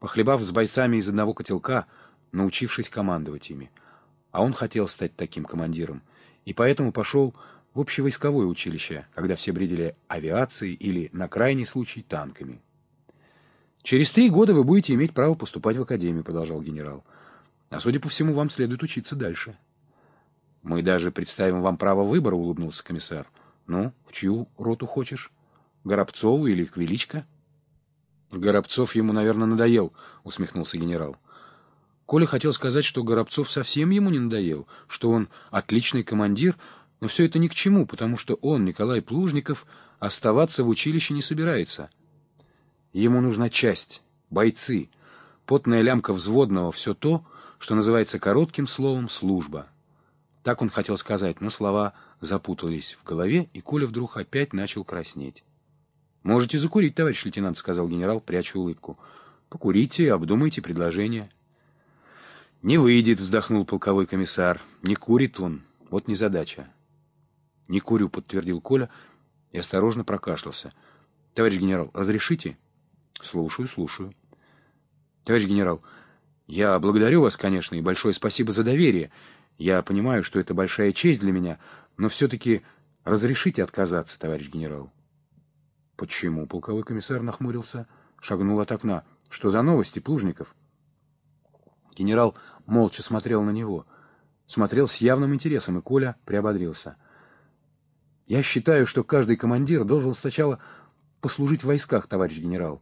похлебав с бойцами из одного котелка, научившись командовать ими. А он хотел стать таким командиром, и поэтому пошел в общевойсковое училище, когда все бредили авиацией или, на крайний случай, танками. «Через три года вы будете иметь право поступать в академию», — продолжал генерал. «А судя по всему, вам следует учиться дальше». «Мы даже представим вам право выбора», — улыбнулся комиссар. «Ну, в чью роту хочешь? Горобцову или Квеличко?» «Горобцов ему, наверное, надоел», — усмехнулся генерал. Коля хотел сказать, что Горобцов совсем ему не надоел, что он отличный командир, но все это ни к чему, потому что он, Николай Плужников, оставаться в училище не собирается. Ему нужна часть, бойцы, потная лямка взводного, все то, что называется коротким словом «служба». Так он хотел сказать, но слова запутались в голове, и Коля вдруг опять начал краснеть. «Можете закурить, товарищ лейтенант», — сказал генерал, пряча улыбку. «Покурите, обдумайте предложение». «Не выйдет», — вздохнул полковой комиссар. «Не курит он. Вот незадача». «Не курю», — подтвердил Коля и осторожно прокашлялся. «Товарищ генерал, разрешите?» «Слушаю, слушаю». «Товарищ генерал, я благодарю вас, конечно, и большое спасибо за доверие. Я понимаю, что это большая честь для меня, но все-таки разрешите отказаться, товарищ генерал». «Почему?» — полковой комиссар нахмурился, шагнул от окна. «Что за новости, Плужников?» Генерал молча смотрел на него. Смотрел с явным интересом, и Коля приободрился. «Я считаю, что каждый командир должен сначала послужить в войсках, товарищ генерал.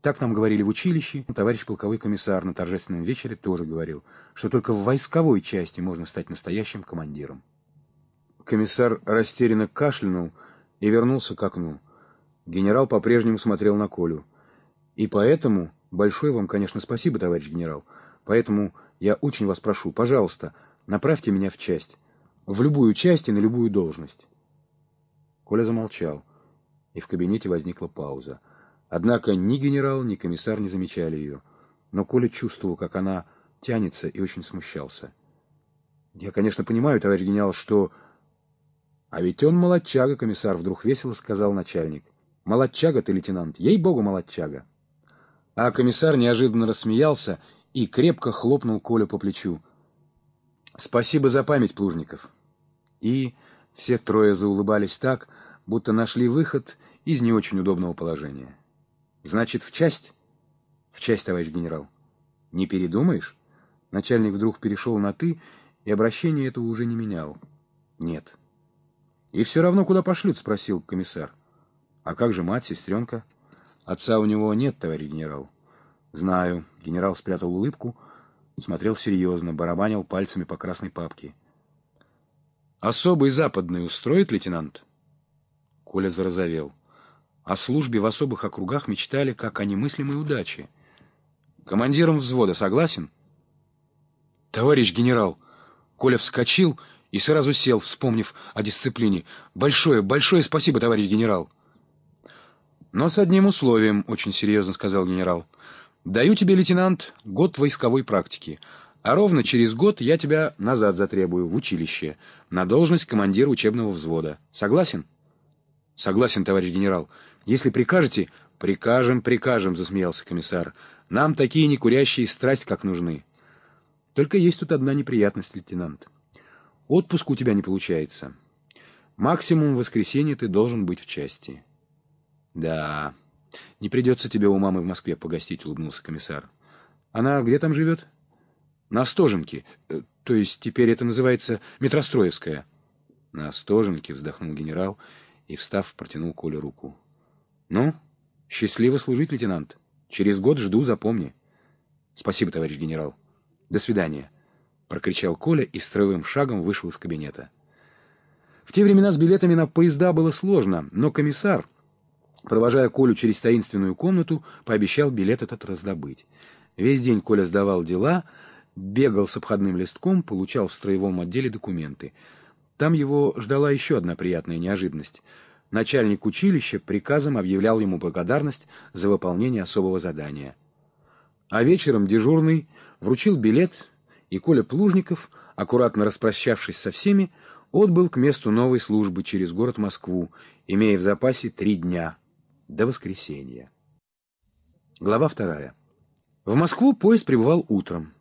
Так нам говорили в училище. Товарищ полковой комиссар на торжественном вечере тоже говорил, что только в войсковой части можно стать настоящим командиром». Комиссар растерянно кашлянул и вернулся к окну. Генерал по-прежнему смотрел на Колю. «И поэтому большое вам, конечно, спасибо, товарищ генерал. Поэтому я очень вас прошу, пожалуйста, направьте меня в часть. В любую часть и на любую должность». Коля замолчал, и в кабинете возникла пауза. Однако ни генерал, ни комиссар не замечали ее. Но Коля чувствовал, как она тянется, и очень смущался. «Я, конечно, понимаю, товарищ генерал, что...» «А ведь он молодчага, комиссар», — вдруг весело сказал начальник. Молодчага ты, лейтенант, ей-богу, молодчага. А комиссар неожиданно рассмеялся и крепко хлопнул Колю по плечу. Спасибо за память, Плужников. И все трое заулыбались так, будто нашли выход из не очень удобного положения. Значит, в часть? В часть, товарищ генерал. Не передумаешь? Начальник вдруг перешел на «ты», и обращение этого уже не менял. Нет. И все равно куда пошлют, спросил комиссар. А как же мать, сестренка? Отца у него нет, товарищ генерал. Знаю. Генерал спрятал улыбку, смотрел серьезно, барабанил пальцами по красной папке. Особый западный устроит, лейтенант? Коля зарозовел. О службе в особых округах мечтали, как о немыслимой удаче. Командиром взвода согласен? Товарищ генерал! Коля вскочил и сразу сел, вспомнив о дисциплине. Большое, большое спасибо, товарищ генерал! «Но с одним условием», — очень серьезно сказал генерал. «Даю тебе, лейтенант, год войсковой практики, а ровно через год я тебя назад затребую в училище на должность командира учебного взвода. Согласен?» «Согласен, товарищ генерал. Если прикажете...» «Прикажем, прикажем», — засмеялся комиссар. «Нам такие некурящие страсть как нужны». «Только есть тут одна неприятность, лейтенант. Отпуск у тебя не получается. Максимум в воскресенье ты должен быть в части». «Да, не придется тебе у мамы в Москве погостить», — улыбнулся комиссар. «Она где там живет?» «На Остоженке. Э, то есть теперь это называется Метростроевская». «На Остоженке», — вздохнул генерал и, встав, протянул Коле руку. «Ну, счастливо служить, лейтенант. Через год жду, запомни». «Спасибо, товарищ генерал. До свидания», — прокричал Коля и строевым шагом вышел из кабинета. В те времена с билетами на поезда было сложно, но комиссар Провожая Колю через таинственную комнату, пообещал билет этот раздобыть. Весь день Коля сдавал дела, бегал с обходным листком, получал в строевом отделе документы. Там его ждала еще одна приятная неожиданность. Начальник училища приказом объявлял ему благодарность за выполнение особого задания. А вечером дежурный вручил билет, и Коля Плужников, аккуратно распрощавшись со всеми, отбыл к месту новой службы через город Москву, имея в запасе три дня – до воскресенья. Глава вторая. В Москву поезд прибывал утром.